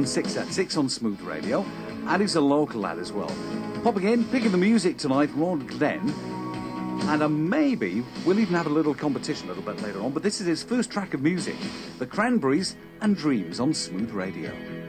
on 6 at 6 on Smooth Radio, and he's a local lad as well. Popping in, picking the music tonight, Rod Glenn. And uh, maybe we'll even have a little competition a little bit later on, but this is his first track of music The Cranberries and Dreams on Smooth Radio.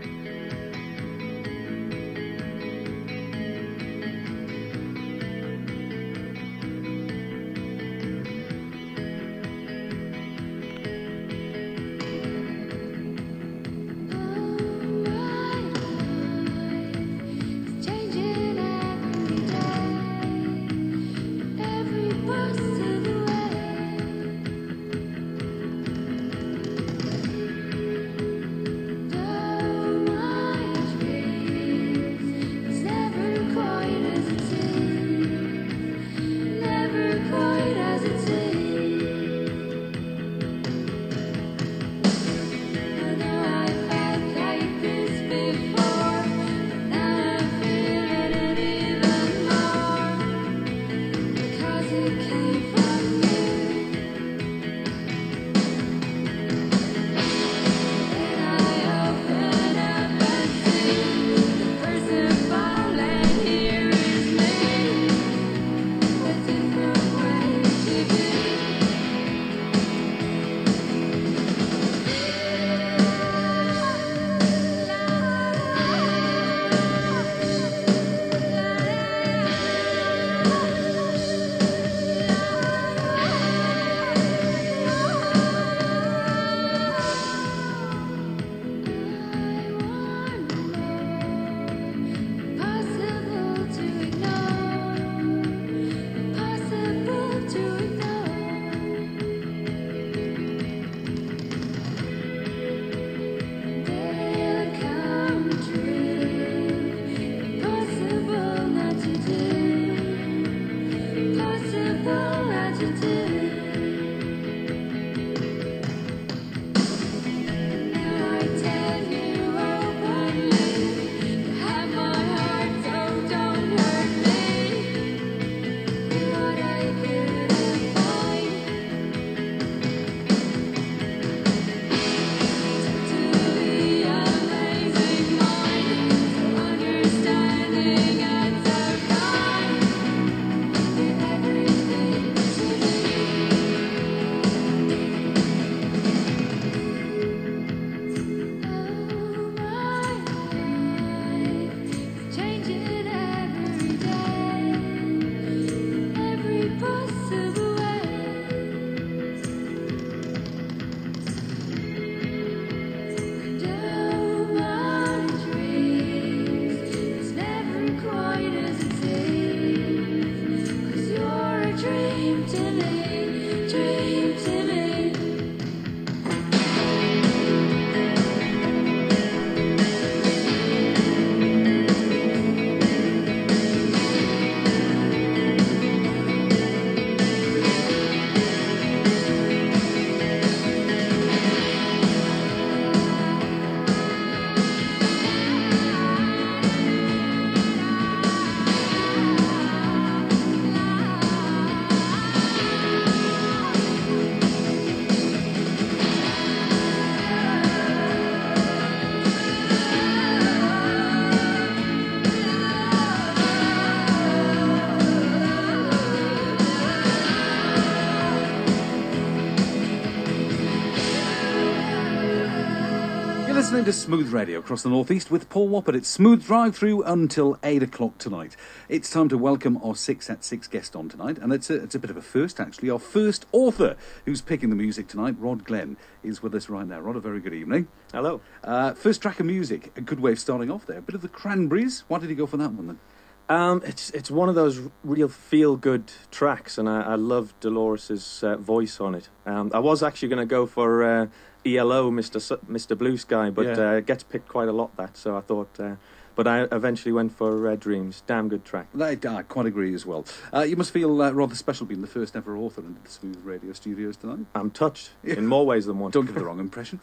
Listening to Smooth Radio across the Northeast with Paul Woppert. It's Smooth Drive Through until 8 o'clock tonight. It's time to welcome our 6 at 6 guest on tonight, and it's a, it's a bit of a first actually. Our first author who's picking the music tonight, Rod Glenn, is with us right now. Rod, a very good evening. Hello. Uh, first track of music, a good way of starting off there. A bit of the Cranberries. Why did you go for that one then? Um, it's it's one of those real feel good tracks, and I, I love Dolores's uh, voice on it. Um, I was actually going to go for uh, ELO, Mr. S- Mr. Blue Sky, but Yeah. uh, it gets picked quite a lot that. So I thought, uh, but I eventually went for uh, Dreams. Damn good track. I, I quite agree as well. Uh, you must feel uh, rather special being the first ever author into the Smooth Radio studios tonight. I'm touched in more ways than one. Don't give the wrong impression.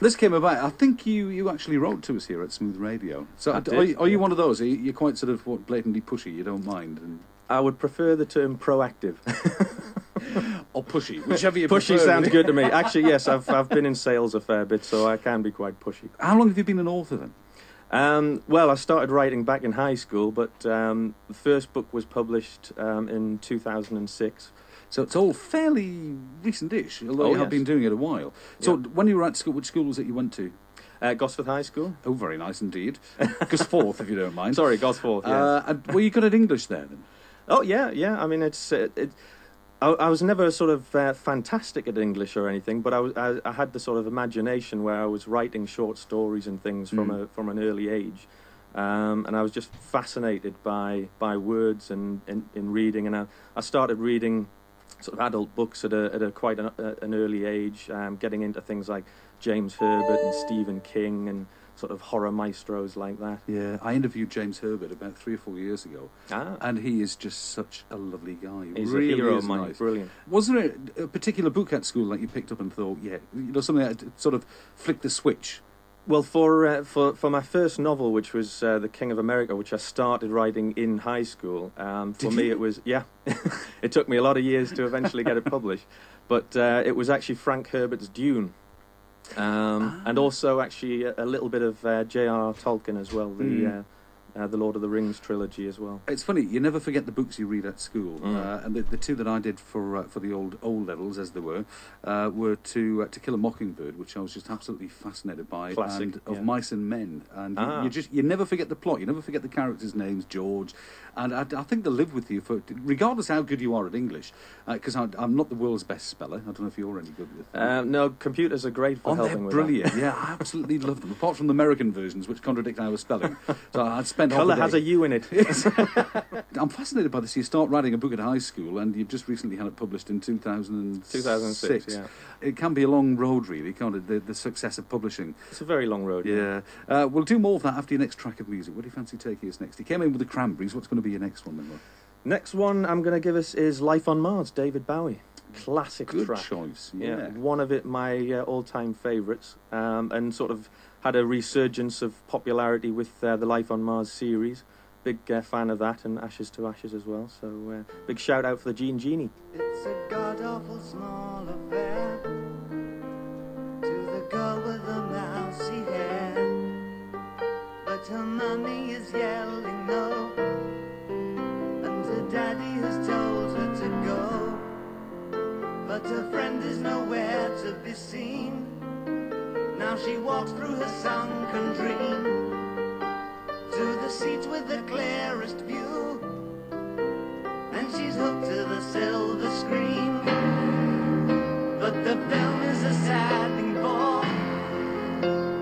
This came about. I think you, you actually wrote to us here at Smooth Radio. So I are, did, are, you, are you one of those? Are you, you're quite sort of what blatantly pushy. You don't mind, and, I would prefer the term proactive. or pushy, whichever you pushy prefer, sounds good to me. Actually, yes, I've I've been in sales a fair bit, so I can be quite pushy. How long have you been an author then? Um, well, I started writing back in high school, but um, the first book was published um, in 2006. So it's all fairly recent-ish, although Oh, you have been doing it a while. So Yeah. when you were at school, which school was it you went to? Uh, Gosforth High School. Oh, very nice indeed. Gosforth, if you don't mind. Sorry, Gosforth. Yeah. Uh, and were you good at English there then? Oh yeah, yeah. I mean, it's uh, it. I, I was never sort of uh, fantastic at English or anything, but I, was, I, I had the sort of imagination where I was writing short stories and things from Mm. a from an early age, um, and I was just fascinated by by words and in, in reading, and I, I started reading sort of adult books at a at a quite an, uh, an early age, um, getting into things like James Herbert and Stephen King and sort of horror maestros like that. Yeah, I interviewed James Herbert about three or four years ago, Ah, and he is just such a lovely guy. He he's really a hero of mine. nice. Brilliant. Was there a, a particular book at school that you picked up and thought, yeah, you know, something that sort of flicked the switch? Well, for uh, for for my first novel, which was uh, The King of America, which I started writing in high school, um, for Did me you? it was yeah. it took me a lot of years to eventually get it published, but uh, it was actually Frank Herbert's Dune, um, and Ah. also actually a, a little bit of uh, J.R.R. Tolkien as well, the Mm. uh, uh, the Lord of the Rings trilogy as well. It's funny, you never forget the books you read at school. Mm. Uh, and the, the two that I did for uh, for the old old levels, as they were, uh, were to uh, To Kill a Mockingbird, which I was just absolutely fascinated by, Classic, and Of yeah. Mice and Men. And you- Ah. you, just you never forget the plot, you never forget the characters' names, George. And I, I think they live with you for regardless how good you are at English. Because I'm not the world's best speller. I don't know if you're any good with. Um, no, computers are great for Oh, they're helping with that. brilliant. Yeah, I absolutely love them. Apart from the American versions, which contradict our spelling. So I'd spend half Colour has a U in it. I'm fascinated by this. You start writing a book at high school, and you've just recently had it published in 2006. 2006, yeah. It can be a long road, really, can't it? The, the success of publishing. It's a very long road. Yeah. Uh, we'll do more of that after your next track of music. What do you fancy taking us next? You came in with the Cranberries. What's going to be your next one, then? Rob? Next one I'm going to give us is Life on Mars, David Bowie. Classic Good track. choice. Yeah, Yeah. one of it my uh, all-time favourites, um, and sort of had a resurgence of popularity with uh, the Life on Mars series. Big uh, fan of that, and Ashes to Ashes as well. So uh, big shout out for the Gene Genie. It's a god awful small affair to the girl with the mousy hair. But her mummy is yelling no, and her daddy has told her to go. But her friend is nowhere to be seen. Now she walks through her sunken dream to the seats with the clearest view. And she's hooked to the silver screen. But the film is a sad thing for,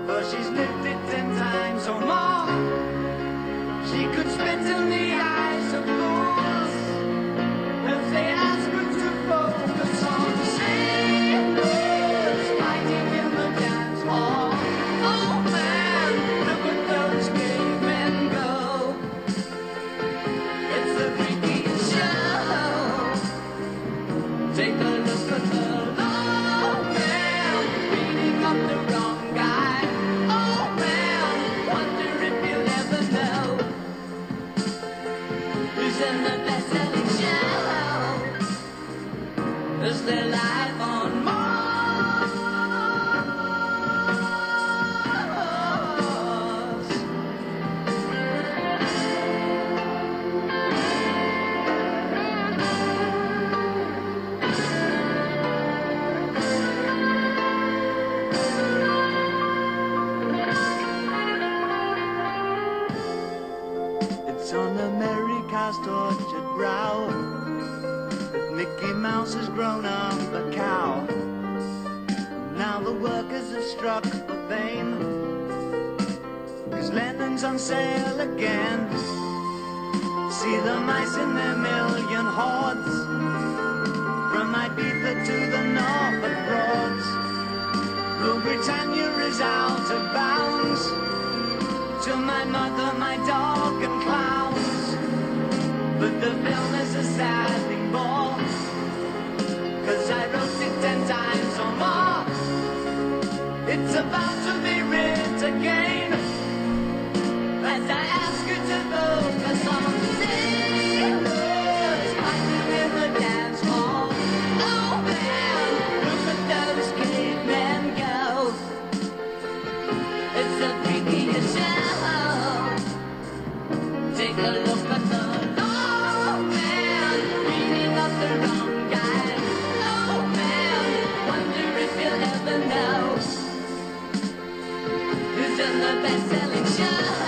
for she's lived it ten times or more. She could spit in the eyes On America's tortured brow that Mickey Mouse has grown up a cow. Now the workers have struck for fame, cause Lennon's on sale again. See the mice in their million hordes, from Ibiza to the Norfolk Broads. Rule Britannia is out of bounds. To my mother, my dog, and clowns. But the film is a sad thing more. Best-selling show.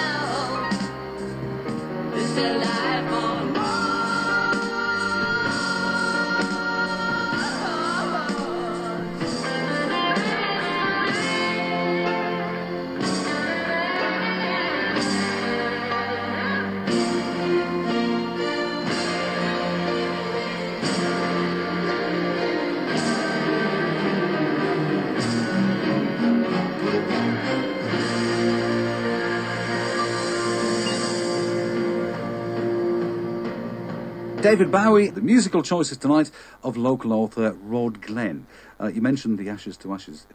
David Bowie, the musical choices tonight of local author Rod Glenn. Uh, you mentioned the Ashes to Ashes.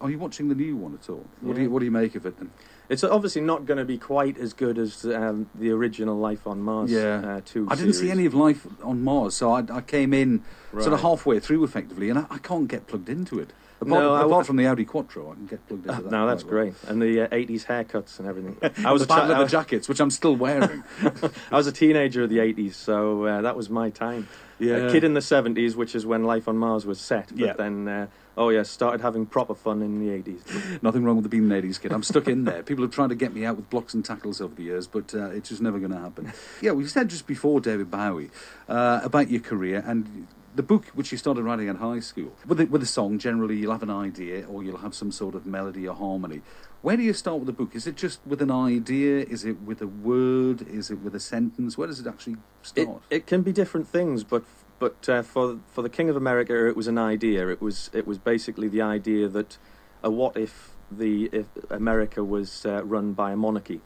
Are you watching the new one at all? What, do you, what do you make of it? Then? It's obviously not going to be quite as good as um, the original Life on Mars Yeah. uh, 2 I didn't see any of Life on Mars, so I, I came in sort of halfway through effectively, and I, I can't get plugged into it. Apart, No, I apart w- from the Audi Quattro, I can get plugged into that. No, that's quite well. great. And the uh, 80s haircuts and everything. I I was a the patent leather jackets, which I'm still wearing. I was a teenager of the 80s, so uh, that was my time. Yeah. A kid in the 70s, which is when Life on Mars was set. But Yeah. then, uh, oh yeah, started having proper fun in the 80s. Nothing wrong with the being ladies kid. I'm stuck in there. People have tried to get me out with blocks and tackles over the years, but uh, it's just never going to happen. Yeah, we said just before David Bowie uh, about your career and the book which you started writing in high school. With a, with a song, generally you'll have an idea or you'll have some sort of melody or harmony. Where do you start with the book? Is it just with an idea? Is it with a word? Is it with a sentence? Where does it actually It, start? it can be different things, but but uh, for for the King of America, it was an idea. It was it was basically the idea that uh, what if the if America was uh, run by a monarchy,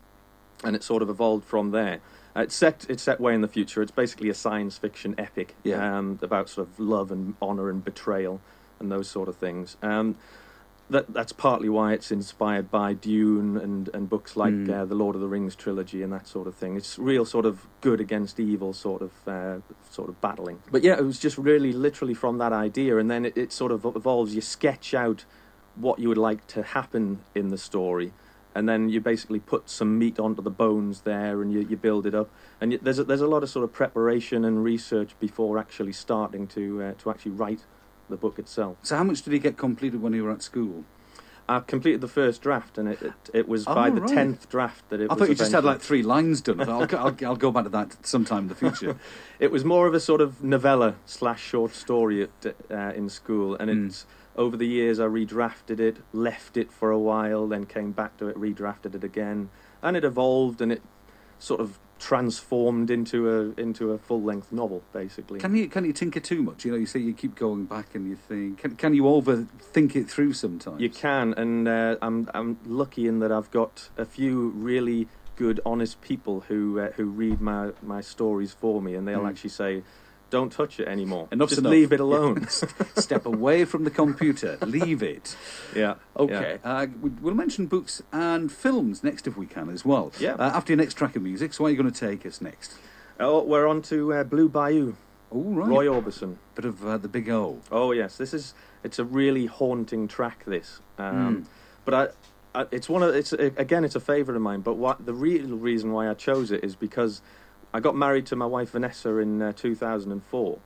and it sort of evolved from there. Uh, it's set it's set way in the future. It's basically a science fiction epic Yeah. um, about sort of love and honor and betrayal and those sort of things. Um, that that's partly why it's inspired by Dune and, and books like Mm. uh, the Lord of the Rings trilogy and that sort of thing. It's real sort of good against evil sort of uh, sort of battling. But yeah, it was just really literally from that idea, and then it, it sort of evolves. You sketch out what you would like to happen in the story, and then you basically put some meat onto the bones there, and you, you build it up. And you, there's a, there's a lot of sort of preparation and research before actually starting to uh, to actually write the book itself. so how much did he get completed when you were at school? I completed the first draft, and it it, it was Oh, by the right. tenth draft that it. I thought you just had like three lines done. I'll, I'll, I'll go back to that sometime in the future. It was more of a sort of novella slash short story at, uh, in school, and Mm. it's over the years I redrafted it, left it for a while, then came back to it, redrafted it again, and it evolved and it sort of transformed into a into a full length novel, basically. Can you can you tinker too much? You know, you say you keep going back and you think. Can can you overthink it through sometimes? You can, and uh, I'm I'm lucky in that I've got a few really good, honest people who uh, who read my my stories for me, and they'll Mm. actually say, "Don't touch it anymore. Enough's Just enough." leave it alone." Step away from the computer. Leave it. yeah. Okay. Uh, we- we'll mention books and films next if we can as well. Yeah. Uh, after your next track of music, so where are you going to take us next? Oh, we're on to uh, Blue Bayou, All right. Roy Orbison. Bit of uh, the big O. Oh yes, this is it's a really haunting track. This, um, but I, I, it's one of it's again it's a favourite of mine. But what the real reason why I chose it is because I got married to my wife Vanessa in uh, 2004,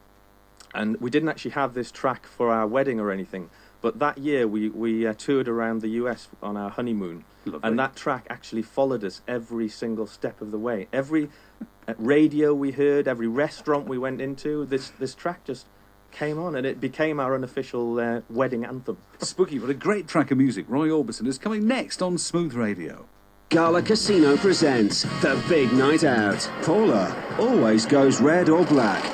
and we didn't actually have this track for our wedding or anything. But that year we we uh, toured around the US on our honeymoon, Lovely. and that track actually followed us every single step of the way. Every uh, radio we heard, every restaurant we went into, this this track just came on, and it became our unofficial uh, wedding anthem. Spooky, but a great track of music. Roy Orbison is coming next on Smooth Radio. Gala Casino presents The Big Night Out. Paula always goes red or black.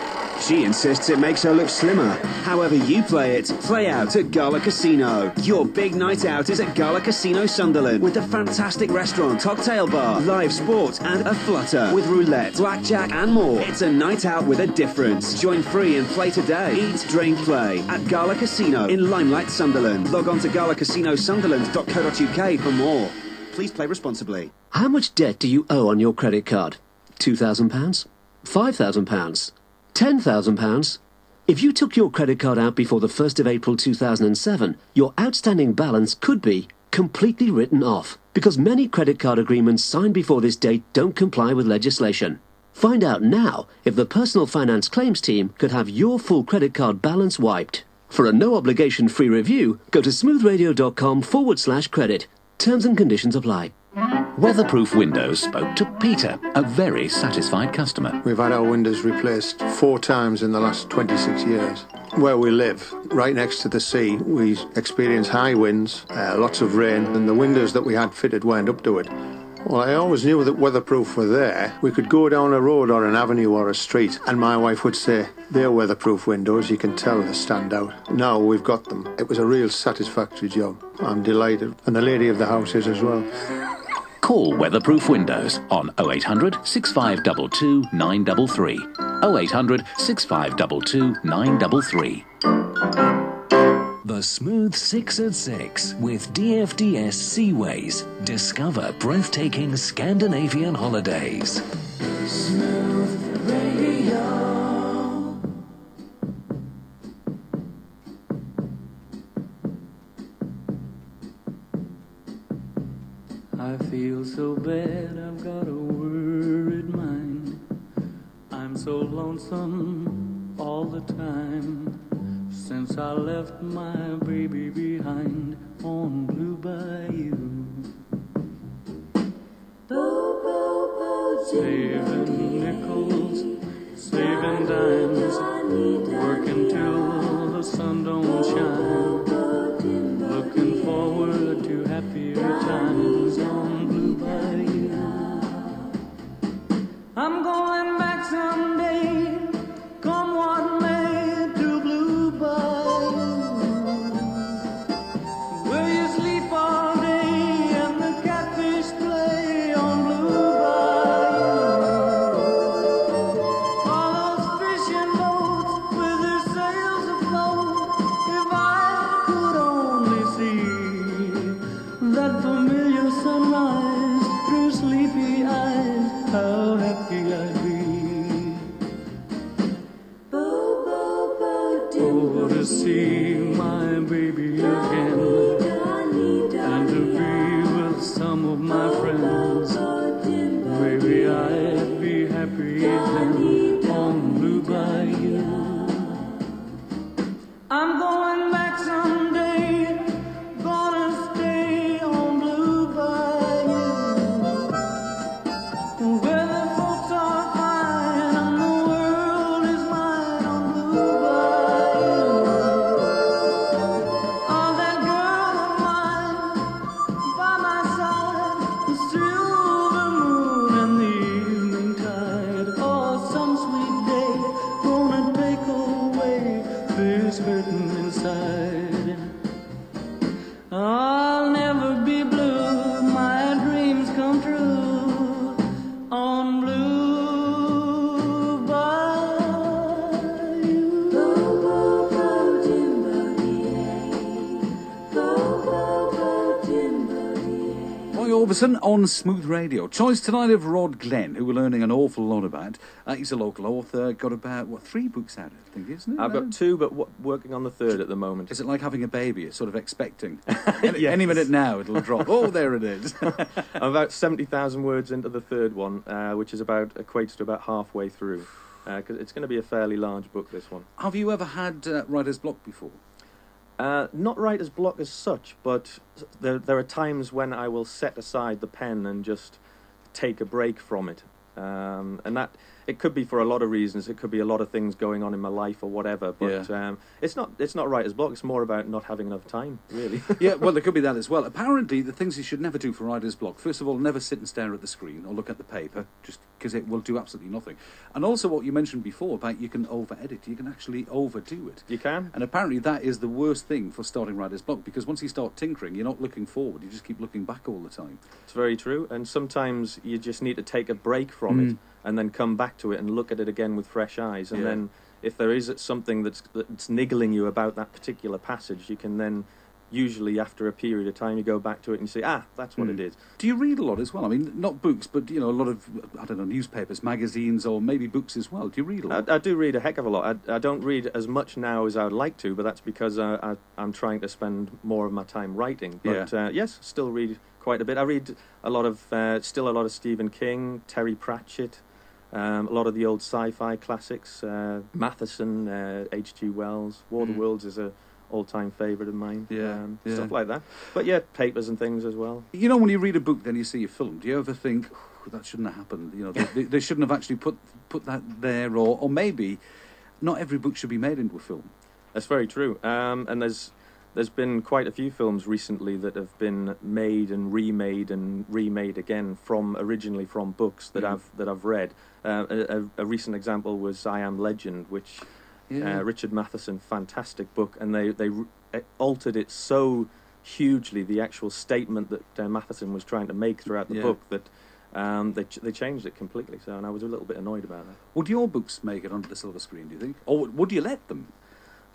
She insists it makes her look slimmer. However you play it, play out at Gala Casino. Your big night out is at Gala Casino Sunderland with a fantastic restaurant, cocktail bar, live sport, and a flutter with roulette, blackjack, and more. It's a night out with a difference. Join free and play today. Eat, drink, play at Gala Casino in Limelight, Sunderland. Log on to galacasinosunderland.co.uk for more. Please play responsibly. How much debt do you owe on your credit card? £2,000? £5,000? £10,000? If you took your credit card out before the 1st of April 2007, your outstanding balance could be completely written off because many credit card agreements signed before this date don't comply with legislation. Find out now if the Personal Finance Claims Team could have your full credit card balance wiped. For a no obligation free review, go to smoothradio.com forward slash credit. Terms and conditions apply. Weatherproof Windows spoke to Peter, a very satisfied customer. We've had our windows replaced four times in the last 26 years. Where we live, right next to the sea, we experience high winds, uh, lots of rain, and the windows that we had fitted weren't up to it. Well, I always knew that weatherproof were there. We could go down a road or an avenue or a street, and my wife would say, They're weatherproof windows, you can tell they stand out. Now we've got them. It was a real satisfactory job. I'm delighted, and the lady of the house is as well. Call Weatherproof Windows on 0800 6522 933. 0800 6522 933. Smooth 6 at 6 with DFDS Seaways. Discover breathtaking Scandinavian holidays. Smooth radio. I feel so bad, I've got a worried mind. I'm so lonesome all the time. Since I left my baby behind on Blue Bayou. Saving nickels, saving dimes, working till the sun don't shine. Orbison on Smooth Radio. Choice tonight of Rod Glenn, who we're learning an awful lot about. Uh, he's a local author, got about, what, three books out, I think, isn't it? I've No? got two, but w- working on the third at the moment. Is it like having a baby? You're sort of expecting. Any, Yes. any minute now it'll drop. Oh, there it is. I'm about 70,000 words into the third one, uh, which is about equates to about halfway through. Because it's going to be a fairly large book, this one. Have you ever had uh, writer's block before? Uh, not writer's block as such, but there, there are times when I will set aside the pen and just take a break from it. Um, and that it could be for a lot of reasons. It could be a lot of things going on in my life or whatever. But um, it's not it's not writer's block. It's more about not having enough time, really. yeah, well, there could be that as well. Apparently, the things you should never do for writer's block first of all, never sit and stare at the screen or look at the paper, just because it will do absolutely nothing. And also, what you mentioned before about you can over edit, you can actually overdo it. You can. And apparently, that is the worst thing for starting writer's block because once you start tinkering, you're not looking forward, you just keep looking back all the time. It's very true, and sometimes you just need to take a break from Mm. it and then come back to it and look at it again with fresh eyes. And Yeah. then, if there is something that's that's niggling you about that particular passage, you can then usually after a period of time you go back to it and you say, ah, that's what Mm. it is. Do you read a lot as well? I mean, not books, but you know, a lot of I don't know newspapers, magazines, or maybe books as well. Do you read a lot? I, I do read a heck of a lot. I, I don't read as much now as I would like to, but that's because I, I, I'm trying to spend more of my time writing. But Yeah. uh, yes, still read quite a bit. I read a lot of, uh, still a lot of Stephen King, Terry Pratchett, um, a lot of the old sci-fi classics, uh, Matheson, uh, H.G. Wells. War of Mm. the Worlds is a all-time favorite of mine. Yeah, um, yeah. stuff like that. But yeah, papers and things as well. You know, when you read a book, then you see a film. Do you ever think "Oh, that shouldn't have happened? You know, they, they, they shouldn't have actually put put that there, or or maybe not every book should be made into a film. That's very true. Um, and there's there's been quite a few films recently that have been made and remade and remade again from originally from books that Mhm. I've that I've read. Uh, a, a, a recent example was I Am Legend, which Yeah. uh, Richard Matheson, fantastic book, and they they re- uh, altered it so hugely the actual statement that uh, Matheson was trying to make throughout the Yeah. book that. Um, they ch- they changed it completely, so and I was a little bit annoyed about that. Would your books make it onto the silver screen? Do you think, or would you let them?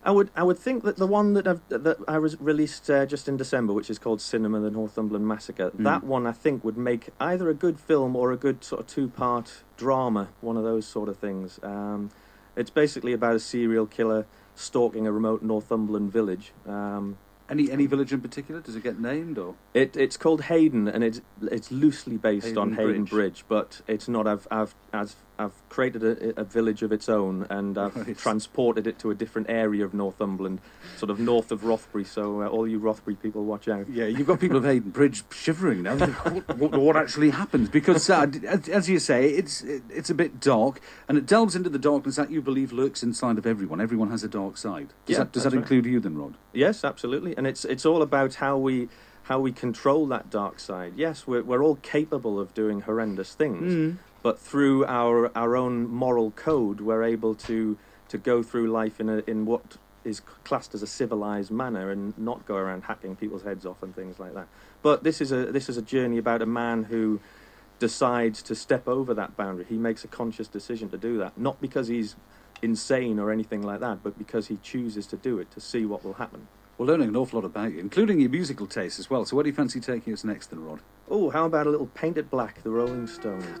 I would I would think that the one that I've, that I was released uh, just in December, which is called Sinema: The Northumberland Massacre, Mm. that one I think would make either a good film or a good sort of two-part drama, one of those sort of things. Um, it's basically about a serial killer stalking a remote Northumberland village. Um, Any any village in particular? Does it get named or? it, it's called Hayden, and it's it's loosely based on Hayden Haydon Bridge. Bridge. but it's not. I've I've I've, I've created a, a village of its own, and I've transported it to a different area of Northumberland, sort of north of Rothbury. So uh, all you Rothbury people, watch out. Yeah, you've got people of Haydon Bridge shivering now. what, what, what actually happens? Because, uh, as, as you say, it's it, it's a bit dark, and it delves into the darkness that you believe lurks inside of everyone. Everyone has a dark side. Does Yeah, that, does that right. include you then, Rod? Yes, absolutely, and it's it's all about how we how we control that dark side. Yes, we're we're all capable of doing horrendous things, but through our our own moral code, we're able to to go through life in a in what is classed as a civilized manner and not go around hacking people's heads off and things like that. But this is a this is a journey about a man who decides to step over that boundary. He makes a conscious decision to do that, not because he's insane or anything like that, but because he chooses to do it to see what will happen. We're learning an awful lot about you, including your musical taste as well. So, where do you fancy taking us next, then, Rod? Oh, how about a little Paint It Black, the Rolling Stones?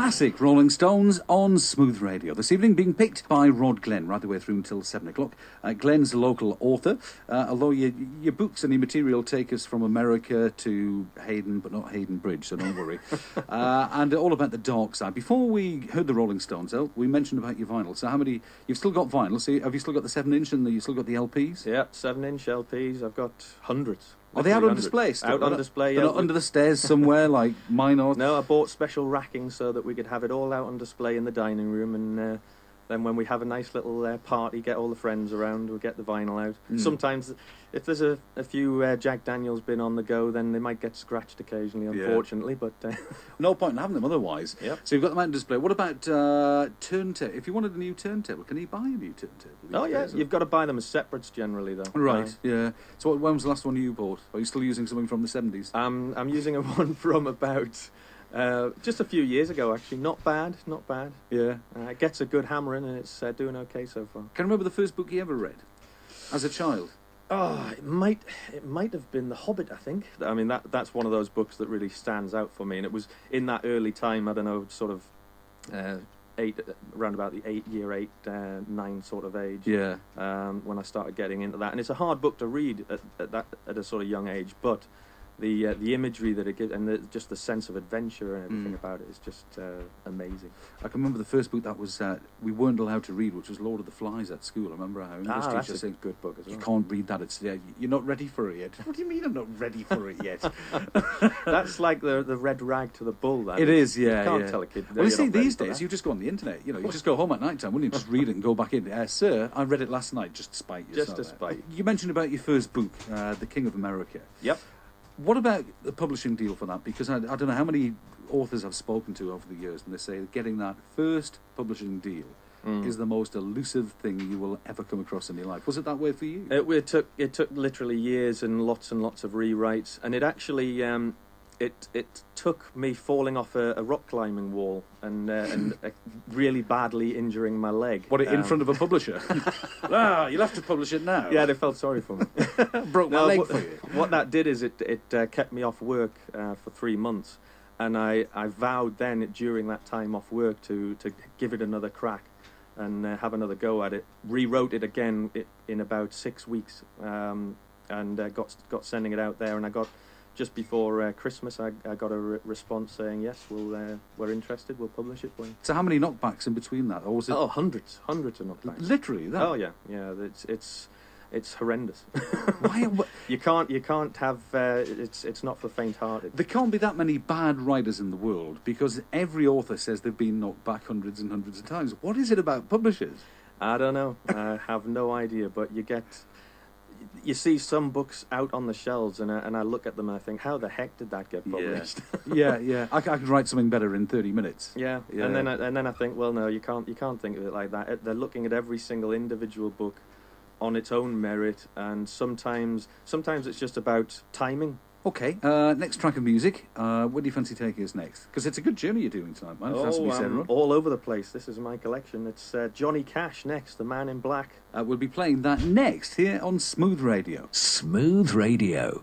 classic Rolling Stones on Smooth Radio. This evening being picked by Rod Glenn right the way through until 7 o'clock. Uh, Glenn's a local author, uh, although your, your books and your material take us from America to Hayden, but not Haydon Bridge, so don't worry. uh, and all about the dark side. Before we heard the Rolling Stones, El, we mentioned about your vinyl. So how many, you've still got vinyl, so have you still got the 7 inch and the, you've still got the LPs? Yeah, seven inch LPs. I've got hundreds. Are they out on display still? Out on display. They're not under the stairs somewhere like mine are? No, I bought special racking so that we could have it all out on display in the dining room, and uh, then when we have a nice little uh, party, get all the friends around, we'll get the vinyl out. Mm. Sometimes, if there's a, a few uh, Jack Daniels been on the go, then they might get scratched occasionally, Yeah. unfortunately. But uh, No point in having them otherwise. Yep. So you've got them out on display. What about uh, turntable? If you wanted a new turntable, can you buy a new turntable? oh yeah, days? you've got to buy them as separates generally, though. Right, Uh, yeah. So what, when was the last one you bought? Are you still using something from the 70s? I'm I'm using a one from about uh, just a few years ago, actually. Not bad, not bad. Yeah. Uh, it gets a good hammering, and it's uh, doing okay so far. Can you remember the first book you ever read? As a child? Oh, it might it might have been The Hobbit. I think. I mean that that's one of those books that really stands out for me, and it was in that early time. I don't know, sort of uh, eight, around about the eight year eight uh, nine sort of age. Yeah. Um, when I started getting into that, and it's a hard book to read at, at that at a sort of young age, but. The, uh, the imagery that it gives and the, just the sense of adventure and everything Mm. about it is just uh, amazing. I can remember the first book that was uh, we weren't allowed to read, which was Lord of the Flies at school. I remember our English Ah, teacher saying, good book as well. "You can't read that. It's yeah, you're not ready for it yet." what do you mean I'm not ready for it yet? That's like the the red rag to the bull. That It is, yeah. You can't yeah. tell a kid. "No, Well, you see, these days you just go on the internet. You know, you just go home at night time, wouldn't you? Just read it and go back in. Uh, sir, I read it last night, just to spite you. Just to spite. You mentioned about your first book, uh, The King of America. Yep. What about the publishing deal for that? Because I, I don't know how many authors I've spoken to over the years, and they say getting that first publishing deal Mm. is the most elusive thing you will ever come across in your life. Was it that way for you? It, it took it took literally years and lots and lots of rewrites, and it actually um, it it took me falling off a, a rock climbing wall and uh, and uh, really badly injuring my leg. what, in Um, front of a publisher? ah, you'll have to publish it now. Yeah, they felt sorry for me. broke my leg what, for you. what that did is it it uh, kept me off work uh, for three months, and I, I vowed then during that time off work to to give it another crack, and uh, have another go at it. Rewrote it again in about six weeks, um, and uh, got got sending it out there, and I got. Just before uh, Christmas, I, I got a re- response saying yes, we'll uh, we're interested, we'll publish it for you. So how many knockbacks in between that? Or was it Oh, hundreds, hundreds of knockbacks. literally that? Oh yeah, yeah. It's it's it's horrendous. Why, wh- You can't you can't have uh, it's it's not for faint-hearted. There can't be that many bad writers in the world because every author says they've been knocked back hundreds and hundreds of times. What is it about publishers? I don't know. I have no idea. But you get you see some books out on the shelves, and I, and I look at them and I think, how the heck did that get published? yeah, yeah. I can write something better in 30 minutes. Yeah. Yeah. and then I, and then I think, well, no, you can't you can't think of it like that. They're looking at every single individual book on its own merit, and sometimes sometimes it's just about timing. Okay, uh, next track of music. Uh, what do you fancy taking us next? Because it's a good journey you're doing tonight, man. It has to be Oh, said, all over the place. This is my collection. It's uh, Johnny Cash next, the Man in Black. Uh, we'll be playing that next here on Smooth Radio. Smooth Radio.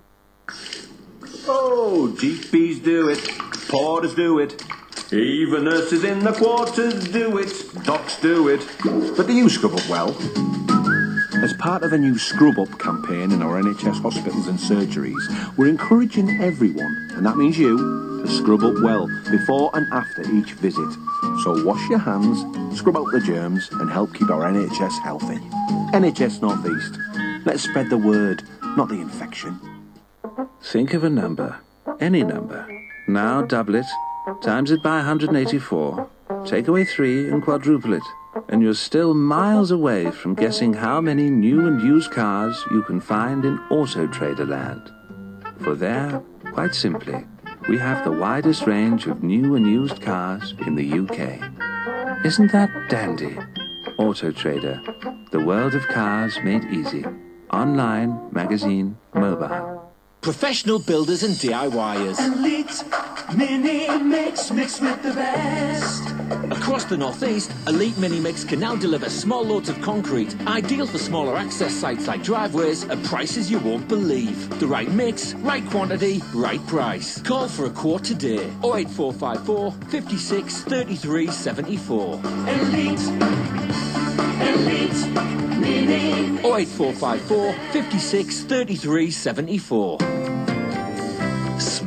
Oh, GPs do it, porters do it, even nurses in the quarters do it, docs do it. But do you scrub up well? As part of a new Scrub Up campaign in our NHS hospitals and surgeries, we're encouraging everyone, and that means you, to scrub up well before and after each visit. So wash your hands, scrub out the germs, and help keep our NHS healthy. NHS North East. Let's spread the word, not the infection. Think of a number, any number. Now double it, times it by 184, take away 3 and quadruple it. And you're still miles away from guessing how many new and used cars you can find in Auto Trader land. For there, quite simply, we have the widest range of new and used cars in the UK. Isn't that dandy? Auto Trader, the world of cars made easy. Online, magazine, mobile. Professional builders and DIYers. Elite Mini mix, mix with the best. Across the northeast, Elite Mini Mix can now deliver small loads of concrete, ideal for smaller access sites like driveways at prices you won't believe. The right mix, right quantity, right price. Call for a quote today. 08454 56 33 74. Elite, elite, mini. 08454 56 33 74.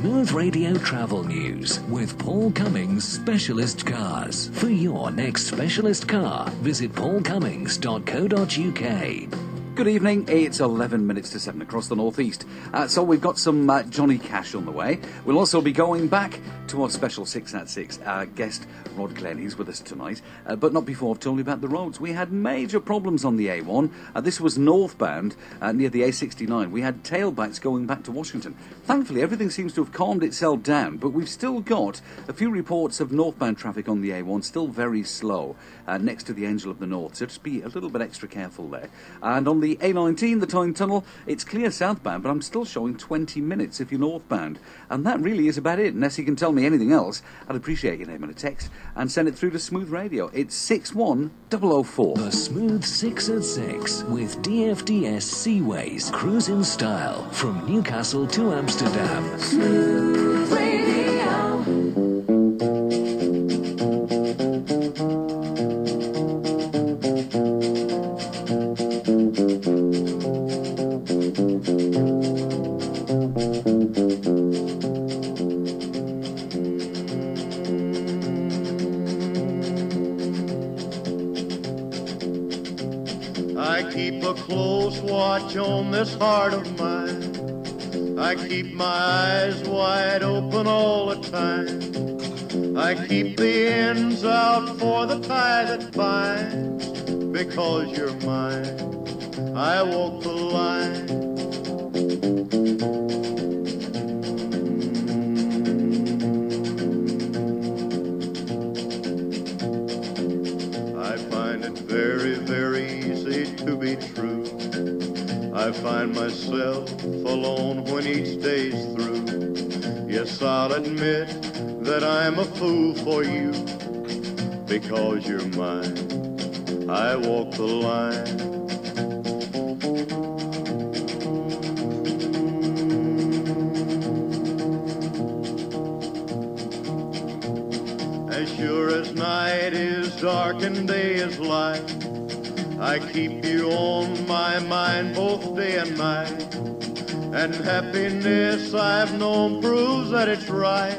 Smooth Radio Travel News with Paul Cummings Specialist Cars. For your next specialist car, visit paulcummings.co.uk. Good evening. It's 11 minutes to 7 across the northeast. Uh, so we've got some uh, Johnny Cash on the way. We'll also be going back to our special 6 at 6. Our guest, Rod Glenn, he's with us tonight. Uh, but not before I've told you about the roads. We had major problems on the A1. Uh, this was northbound uh, near the A69. We had tailbacks going back to Washington. Thankfully, everything seems to have calmed itself down, but we've still got a few reports of northbound traffic on the A1, still very slow, uh, next to the Angel of the North. So just be a little bit extra careful there. And on the A19, the Tyne Tunnel, it's clear southbound, but I'm still showing 20 minutes if you're northbound. And that really is about it. Unless you can tell me anything else, I'd appreciate your name and a text and send it through to Smooth Radio. It's 61004. The Smooth 6 at 6 with DFDS Seaways. Cruise in style from Newcastle to Amsterdam. Smooth radio. Heart of mine. I keep my eyes wide open all the time. I keep the ends out for the tie that binds. Because you're mine, I walk fool for you. Because you're mine, I walk the line. As sure as night is dark and day is light, I keep you on my mind both day and night. And happiness I've known proves that it's right.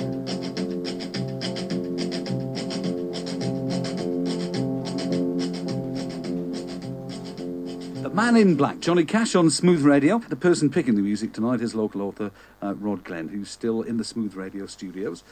Man in Black, Johnny Cash on Smooth Radio. The person picking the music tonight is local author uh, Rod Glenn, who's still in the Smooth Radio studios.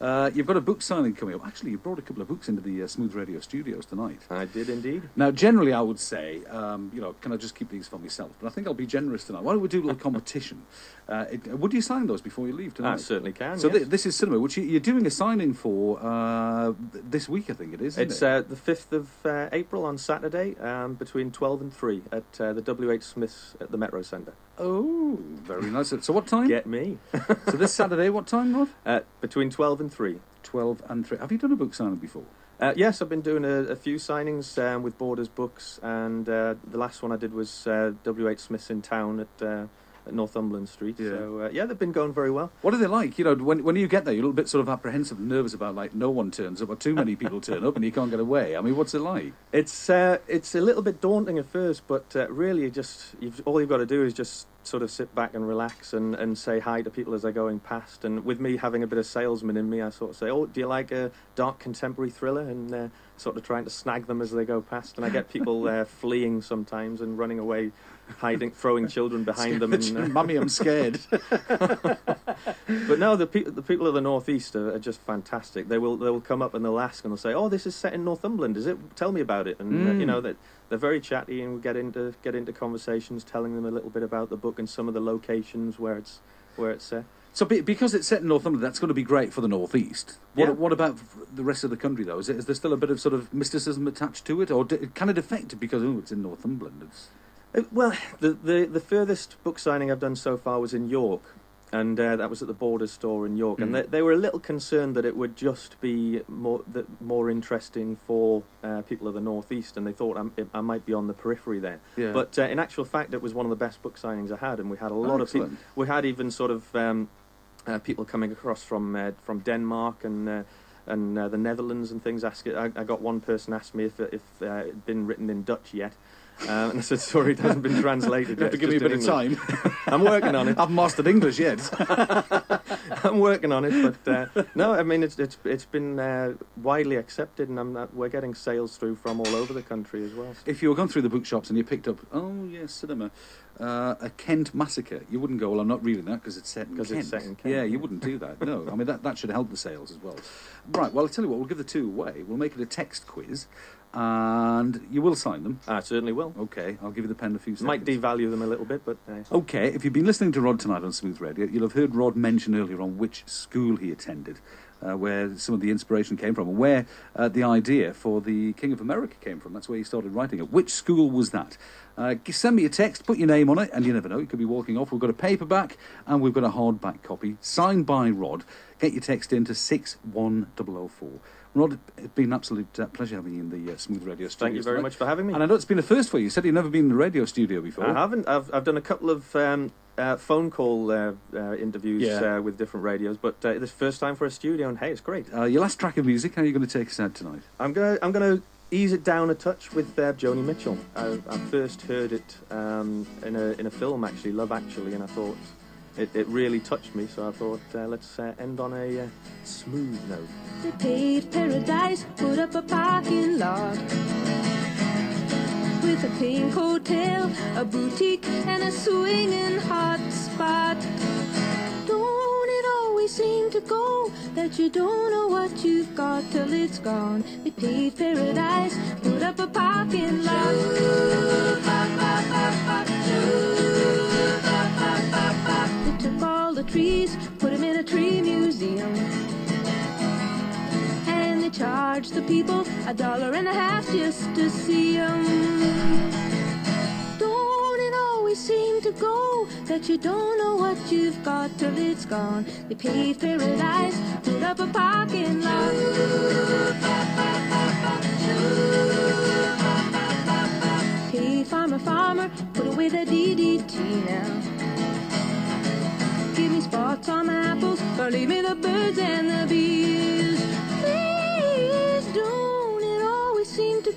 Uh, you've got a book signing coming up. Actually, you brought a couple of books into the uh, Smooth Radio studios tonight. I did indeed. Now, generally, I would say, um, you know, can I just keep these for myself? But I think I'll be generous tonight. Why don't we do a little competition? Uh, it, would you sign those before you leave tonight? I certainly can. So yes. thi- this is Sinema, which you, you're doing a signing for uh, this week, I think it is. Isn't It's it? uh, the 5th of uh, April on Saturday um, between 12 and 3 at uh, the WH Smiths at the Metro Centre. Oh, very nice. So what time? Get me. so this Saturday, what time, Rod? Uh, between 12 and 3. 12 and 3. Have you done a book signing before? Uh, yes, I've been doing a, a few signings um, with Borders Books, and uh, the last one I did was uh, WH Smith's in town at uh, Northumberland Street. So uh, yeah, they've been going very well. What are they like? You know, when when you get there, you're a little bit sort of apprehensive and nervous about like no one turns up or too many people turn up and you can't get away. I mean, what's it like? It's uh, it's a little bit daunting at first, but uh, really, you just you've, all you've got to do is just sort of sit back and relax and, and say hi to people as they're going past. And with me having a bit of salesman in me, I sort of say, "Oh, do you like a dark contemporary thriller?" and uh, sort of trying to snag them as they go past. And I get people uh, fleeing sometimes and running away, hiding, throwing children behind them. And, uh, Mummy, I'm scared. but no, the people the people of the northeast are, are just fantastic. They will they will come up and they'll ask and they'll say, "Oh, this is set in Northumberland, is it? Tell me about it." And uh, you Mm. know that they're very chatty and we get into get into conversations, telling them a little bit about the book and some of the locations where it's where it's set. So be, because it's set in Northumberland, that's going to be great for the northeast. What, Yeah. what about the rest of the country though? Is, it, is there still a bit of sort of mysticism attached to it, or d can it affect it because oh, it's in Northumberland? It's, well, the, the the furthest book signing I've done so far was in York, and uh, that was at the Borders store in York. And Mm. they, they were a little concerned that it would just be more that more interesting for uh, people of the northeast, and they thought it, I might be on the periphery there. Yeah. But uh, in actual fact, it was one of the best book signings I had, and we had a Oh, lot of people. We had even sort of um, uh, people coming across from uh, from Denmark and. Uh, and uh, the Netherlands and things. Ask I, I got one person asked me if if uh, it had been written in Dutch yet, um, and I said sorry, it hasn't been translated You yet. have to give me a bit of time. I'm working on it. I've mastered English yet. I'm working on it, but uh, no, I mean it's it's it's been uh, widely accepted, and I'm not, we're getting sales through from all over the country as well. if you were going through the bookshops and you picked up, oh yes, Sinema, uh, a Kent massacre, you wouldn't go, well, I'm not reading that because it's set in Kent. it's set in Kent, Yeah, you wouldn't do that. No, I mean that that should help the sales as well. Right. Well, I'll tell you what, we'll give the two away. We'll make it a text quiz, and you will sign them. I certainly will. Okay, I'll give you the pen in a few seconds. Might devalue them a little bit, but uh, Okay, if you've been listening to Rod tonight on Smooth Radio, you'll have heard Rod mention earlier on which school he attended, uh, where some of the inspiration came from, and where uh, the idea for the King of America came from. That's where he started writing it. Which school was that? Uh, send me a text, put your name on it, and you never know, you could be walking off. We've got a paperback and we've got a hardback copy, signed by Rod. Get your text in to 61004. Rod, it's been an absolute uh, pleasure having you in the uh, Smooth Radio studio. thank you very much for having me. And I know it's been a first for you. You said you've never been in a radio studio before. I haven't. I've I've done a couple of um, uh, phone call uh, uh, interviews Yeah. uh, with different radios, but uh, this first time for a studio, and hey, it's great. Uh, your last track of music, how are you going to take us out tonight? I'm gonna I'm gonna ease it down a touch with uh, Joni Mitchell. I, I first heard it um, in a in a film actually, Love Actually, and I thought it, it really touched me. So I thought uh, let's uh, end on a uh, smooth note. They paved paradise, put up a parking lot with a pink hotel, a boutique, and a swinging hot spot. Don't it always seem to go that you don't know what you've got till it's gone? They paved paradise, put up a parking lot. They they charged the people a dollar and a half just to see 'em. Don't it always seem to go that you don't know what you've got till it's gone? They paved paradise, put up a parking lot. Hey, farmer, farmer, put away the DDT now. Give me spots on apples, or leave me the birds and the bees.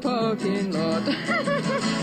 Parking lot.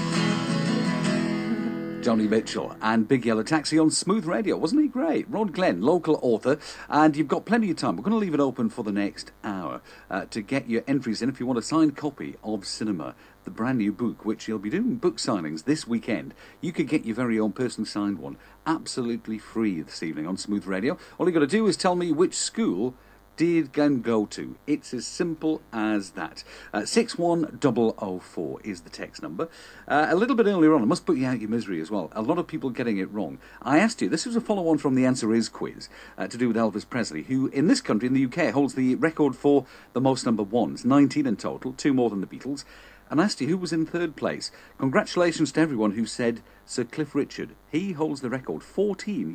Johnny Mitchell and Big Yellow Taxi on Smooth Radio. Wasn't he great? Rod Glenn, local author, and you've got plenty of time. We're going to leave it open for the next hour uh, to get your entries in if you want a signed copy of Sinema, the brand new book, which you'll be doing book signings this weekend. You could get your very own personally signed one absolutely free this evening on Smooth Radio. All you've got to do is tell me which school did Glenn go to? It's as simple as that. Uh, 61004 is the text number. Uh, a little bit earlier on, I must put you out of your misery as well. A lot of people getting it wrong. I asked you, this was a follow on from the Answer Is quiz uh, to do with Elvis Presley, who in this country, in the UK, holds the record for the most number ones 19 in total, two more than the Beatles. And I asked you who was in third place. Congratulations to everyone who said Sir Cliff Richard. He holds the record 14